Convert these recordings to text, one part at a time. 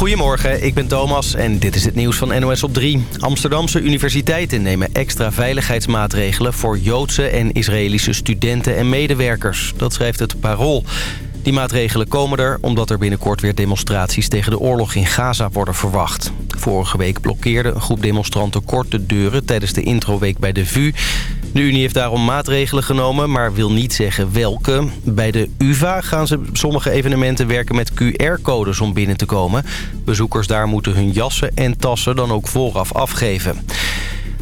Goedemorgen, ik ben Thomas en dit is het nieuws van NOS op 3. Amsterdamse universiteiten nemen extra veiligheidsmaatregelen... voor Joodse en Israëlische studenten en medewerkers. Dat schrijft het Parool. Die maatregelen komen er omdat er binnenkort weer demonstraties... tegen de oorlog in Gaza worden verwacht. Vorige week blokkeerde een groep demonstranten kort de deuren... tijdens de introweek bij de VU... De Unie heeft daarom maatregelen genomen, maar wil niet zeggen welke. Bij de UvA gaan ze sommige evenementen werken met QR-codes om binnen te komen. Bezoekers daar moeten hun jassen en tassen dan ook vooraf afgeven.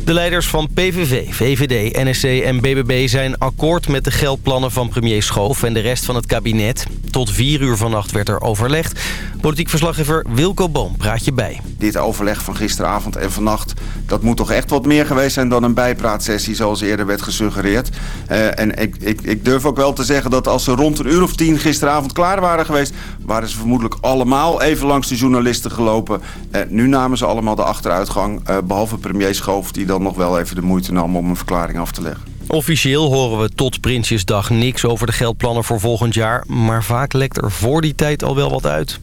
De leiders van PVV, VVD, NSC en BBB zijn akkoord met de geldplannen van premier Schoof en de rest van het kabinet. Tot vier uur vannacht werd er overlegd. Politiek verslaggever Wilco Boom praat je bij. Dit overleg van gisteravond en vannacht, dat moet toch echt wat meer geweest zijn dan een bijpraatsessie zoals eerder werd gesuggereerd. Uh, en ik, ik, ik durf ook wel te zeggen dat als ze rond een uur of tien gisteravond klaar waren geweest, waren ze vermoedelijk allemaal even langs de journalisten gelopen. Uh, nu namen ze allemaal de achteruitgang, uh, behalve premier Schoof die dan nog wel even de moeite nam om een verklaring af te leggen. Officieel horen we tot Prinsjesdag niks over de geldplannen voor volgend jaar... maar vaak lekt er voor die tijd al wel wat uit.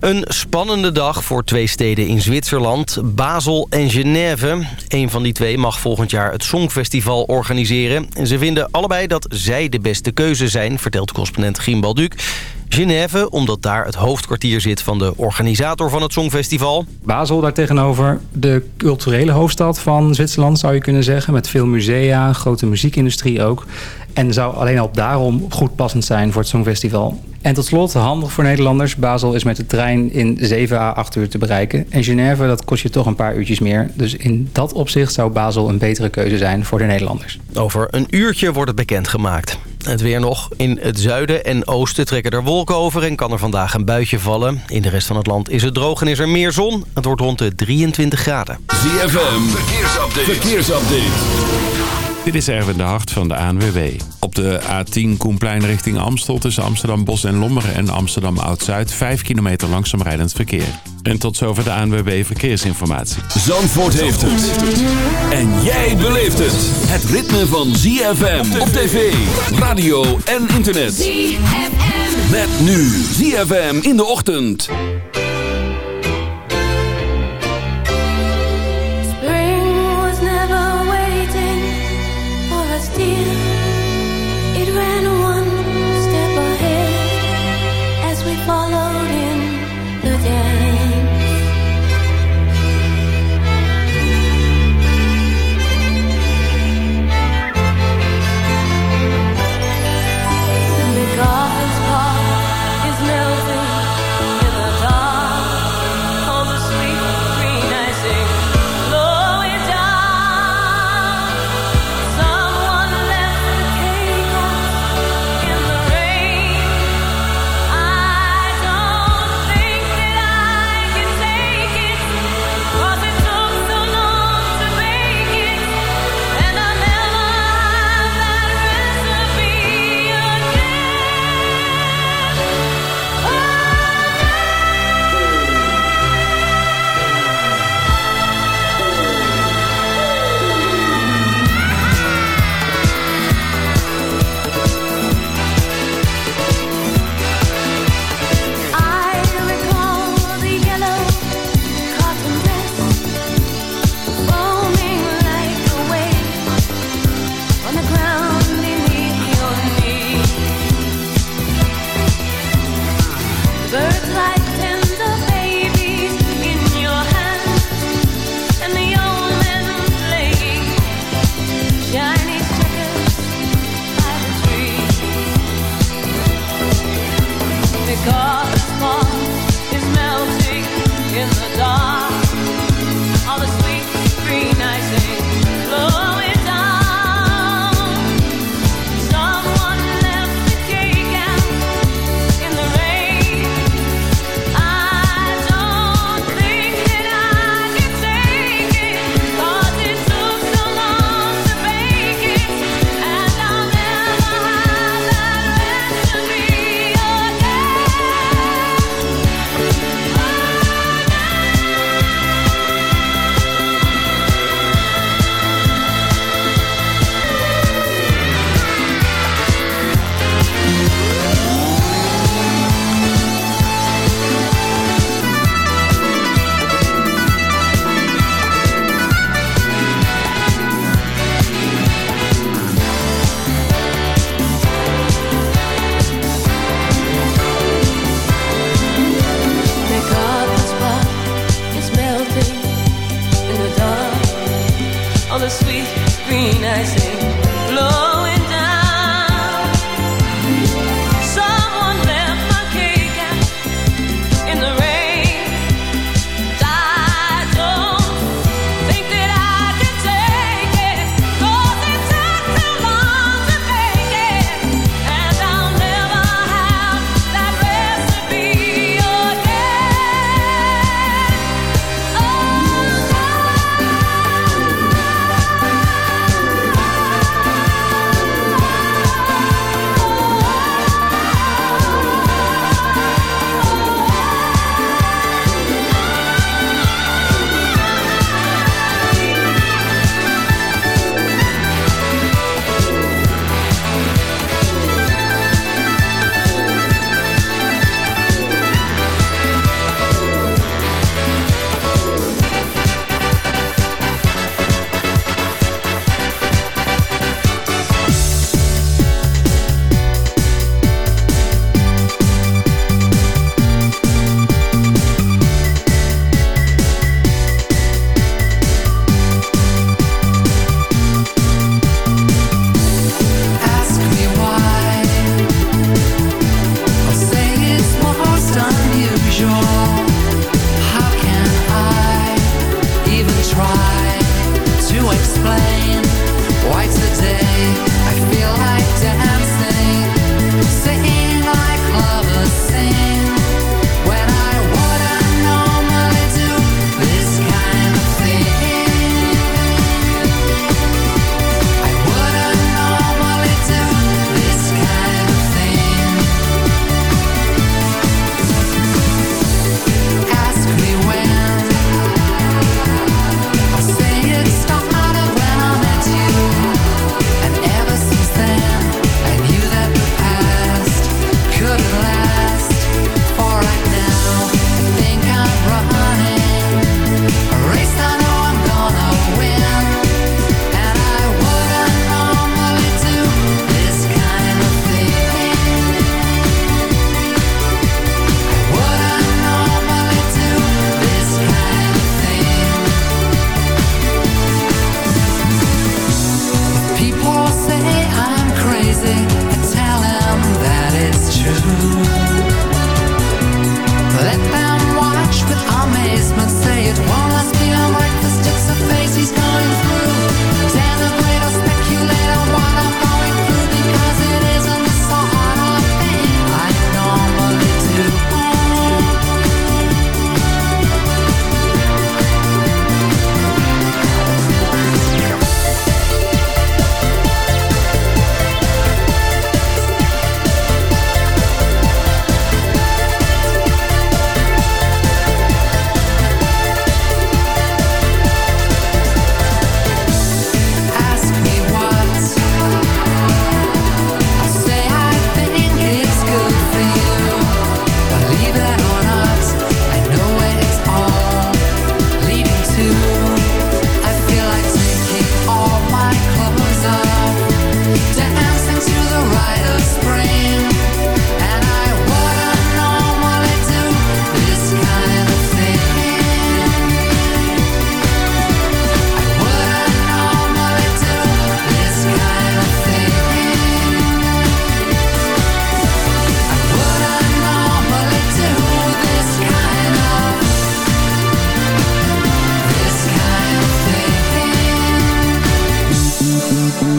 Een spannende dag voor twee steden in Zwitserland, Basel en Genève. Een van die twee mag volgend jaar het Songfestival organiseren. En ze vinden allebei dat zij de beste keuze zijn, vertelt correspondent Gimbal Duc. Genève, omdat daar het hoofdkwartier zit van de organisator van het Songfestival. Basel daartegenover, de culturele hoofdstad van Zwitserland zou je kunnen zeggen. Met veel musea, grote muziekindustrie ook. En zou alleen al daarom goed passend zijn voor het Songfestival. En tot slot, handig voor Nederlanders. Basel is met de trein in 7 à 8 uur te bereiken. En Genève, dat kost je toch een paar uurtjes meer. Dus in dat opzicht zou Basel een betere keuze zijn voor de Nederlanders. Over een uurtje wordt het bekendgemaakt. Het weer nog. In het zuiden en oosten trekken er wolken over en kan er vandaag een buitje vallen. In de rest van het land is het droog en is er meer zon. Het wordt rond de 23 graden. ZFM, verkeersupdate. verkeersupdate. Dit is Erwin de Hart van de ANWB. Op de A10 Koenplein richting Amstel tussen Amsterdam Bos en Lommeren en Amsterdam Oud-Zuid 5 kilometer langzaam rijdend verkeer. En tot zover de ANWB Verkeersinformatie. Zandvoort heeft het. En jij beleeft het. Het ritme van ZFM op tv, radio en internet. ZFM. Met nu ZFM in de ochtend.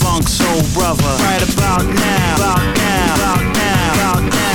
funk soul brother. Right about now, about now, about now, about now.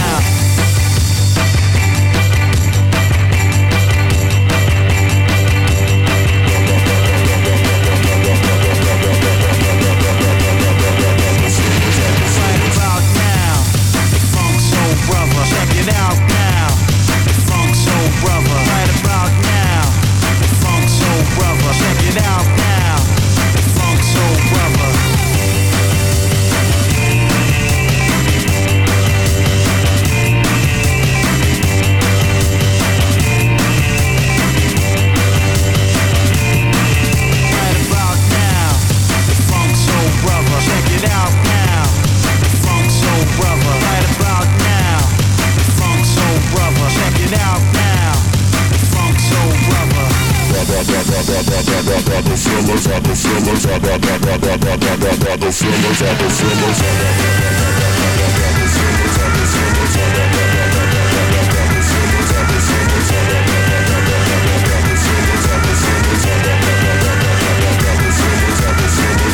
fillers are the are the are the are the are the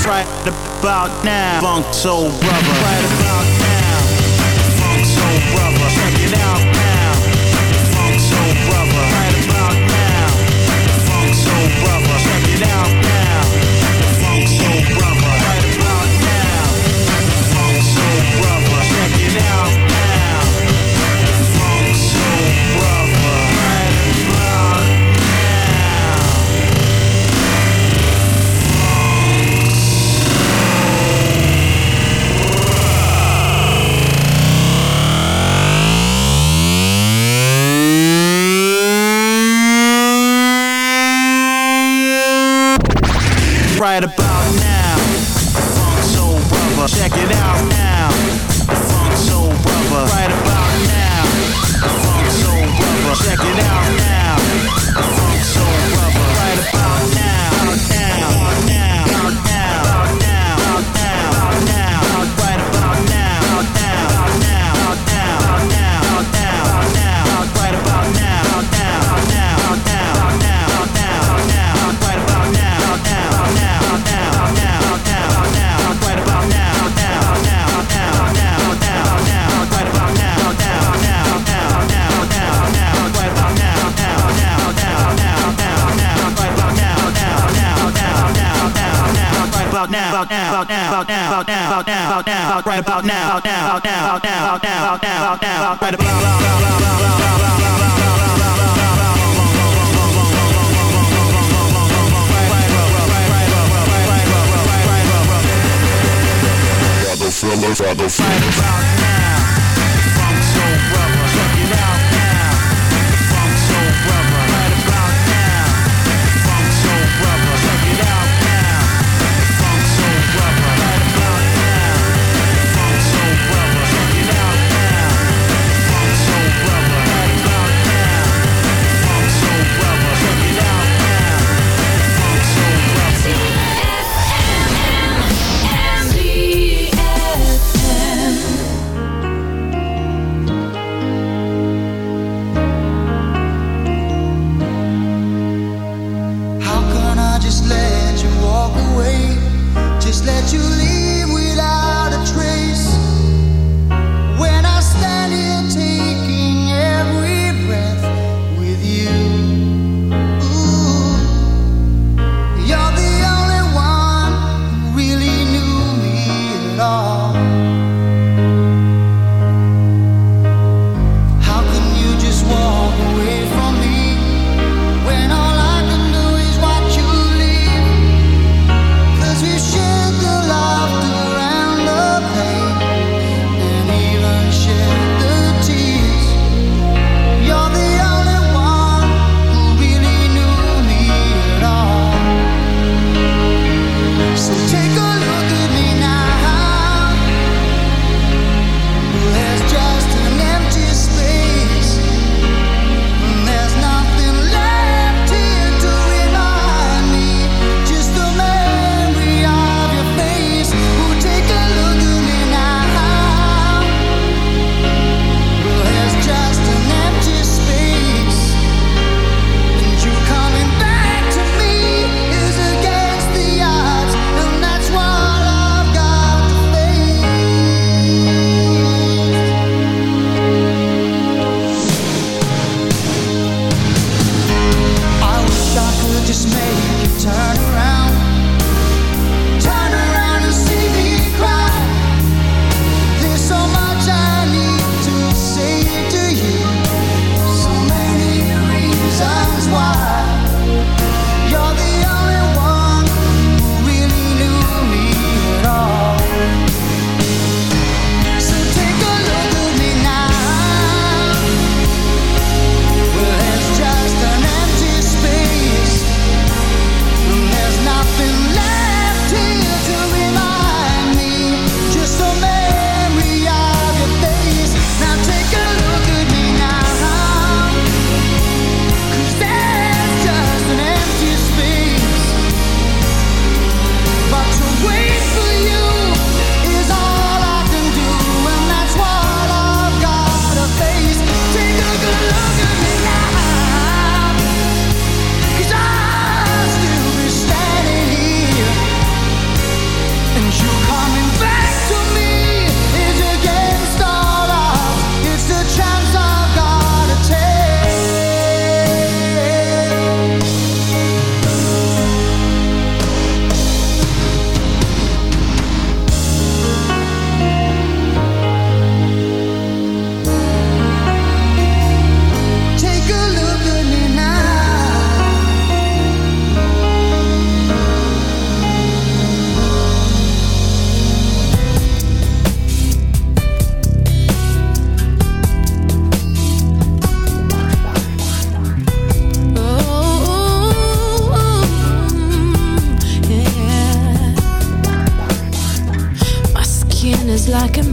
Right about now, funk soul brother. Right about now, funk soul brother. Check it out now.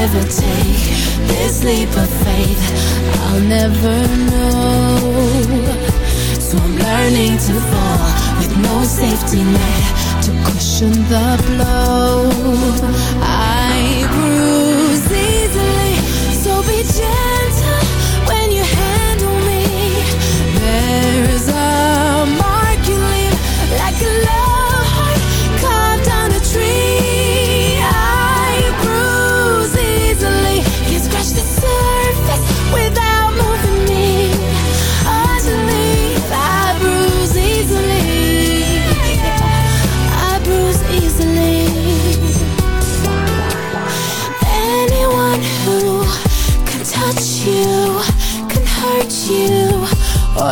never take this leap of faith I'll never know So I'm learning to fall with no safety net To cushion the blow I bruise.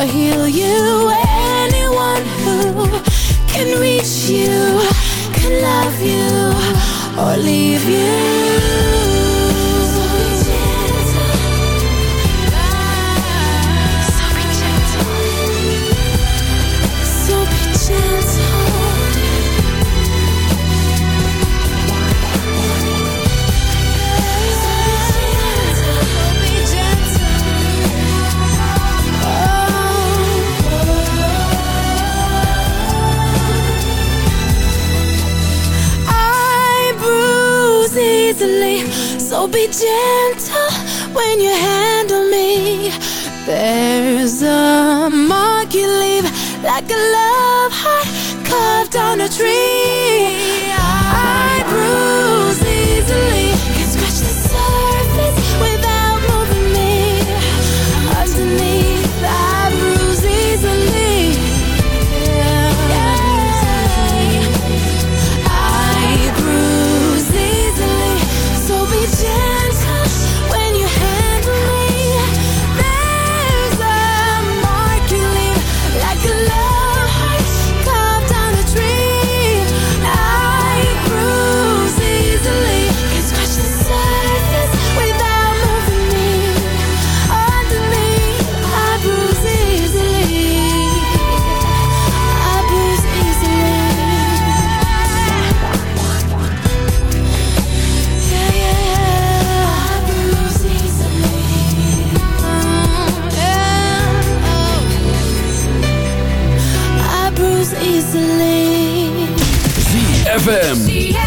heal you. Anyone who can reach you Can love you or leave you. tree ZFM.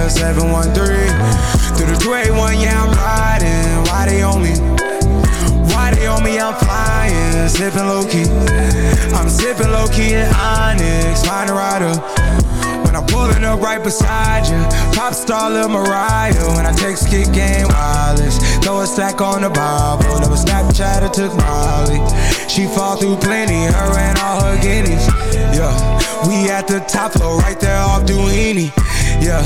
Time, yeah. 713 through the 281, yeah, I'm riding. Why they on me? Why they on me? I'm flying, sipping low key. I'm sipping low key in Onyx, find a rider. When I'm pulling up right beside you, pop star Lil Mariah. When I text kick game wireless, throw a stack on the Bible. Never Snapchat or took Molly. She fall through plenty, her and all her guineas. Yeah. We at the top floor, right there off Duini. Yeah.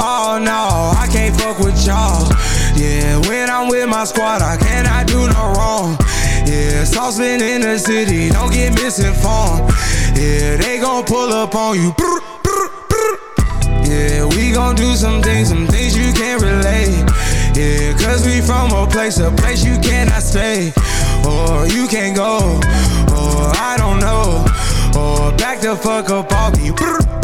Oh no, I can't fuck with y'all. Yeah, when I'm with my squad, I cannot do no wrong. Yeah, saucepan in the city, don't get misinformed. Yeah, they gon' pull up on you. Yeah, we gon' do some things, some things you can't relate. Yeah, cause we from a place, a place you cannot stay. Or you can't go, or I don't know. Or back the fuck up all me. Brr, brr, brr.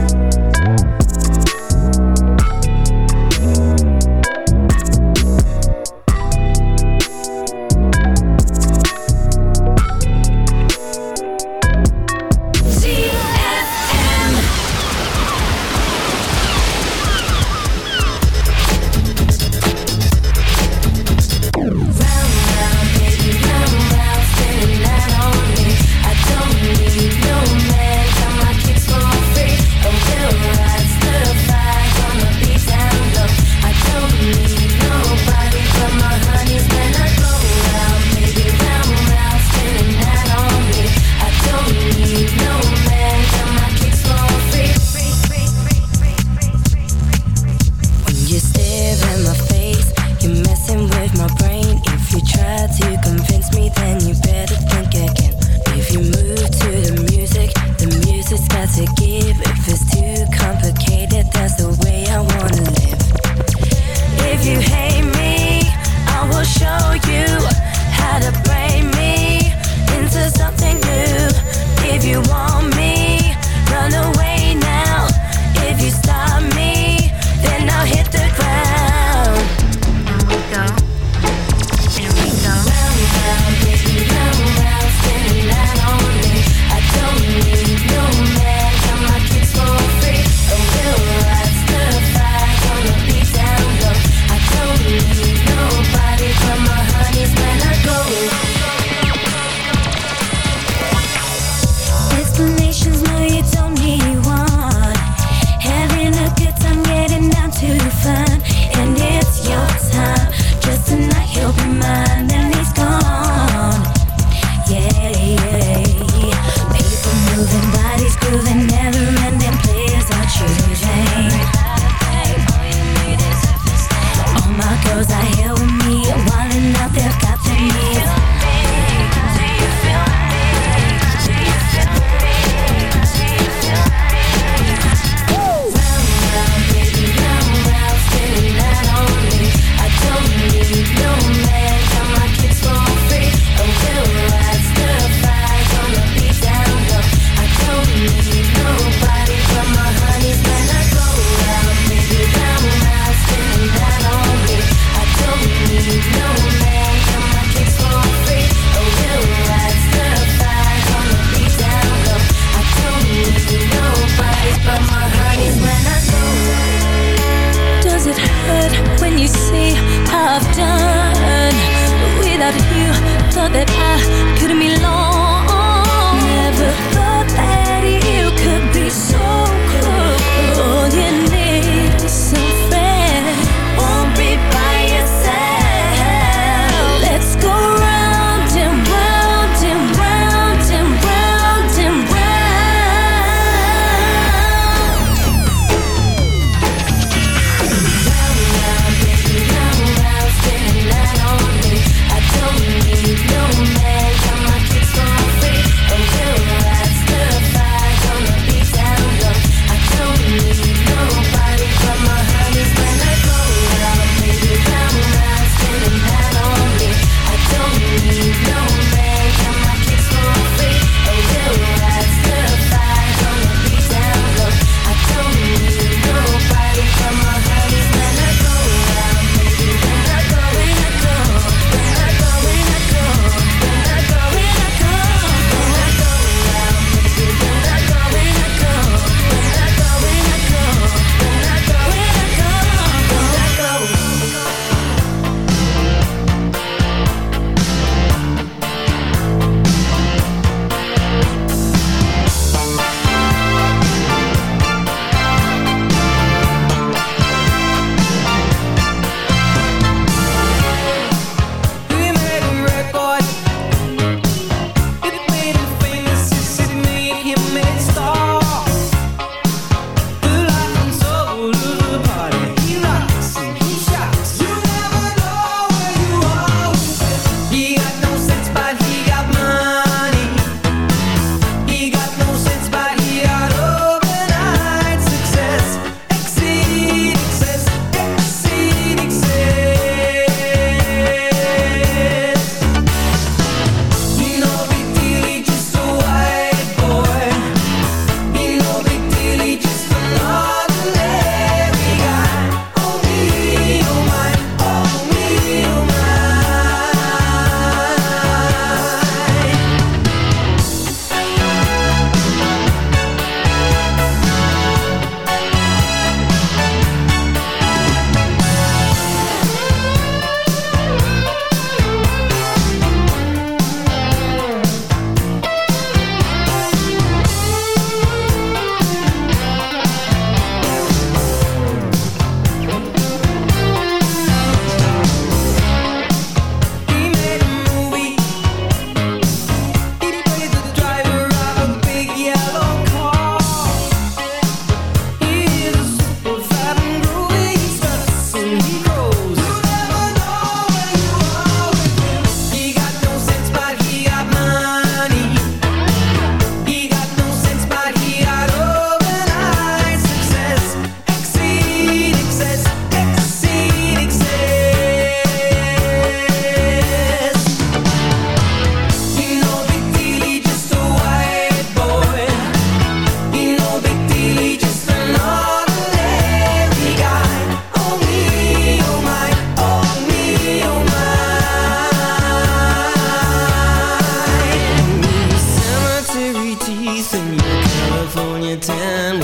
peace in your California town.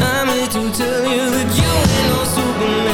I'm here to tell you that you ain't no Superman.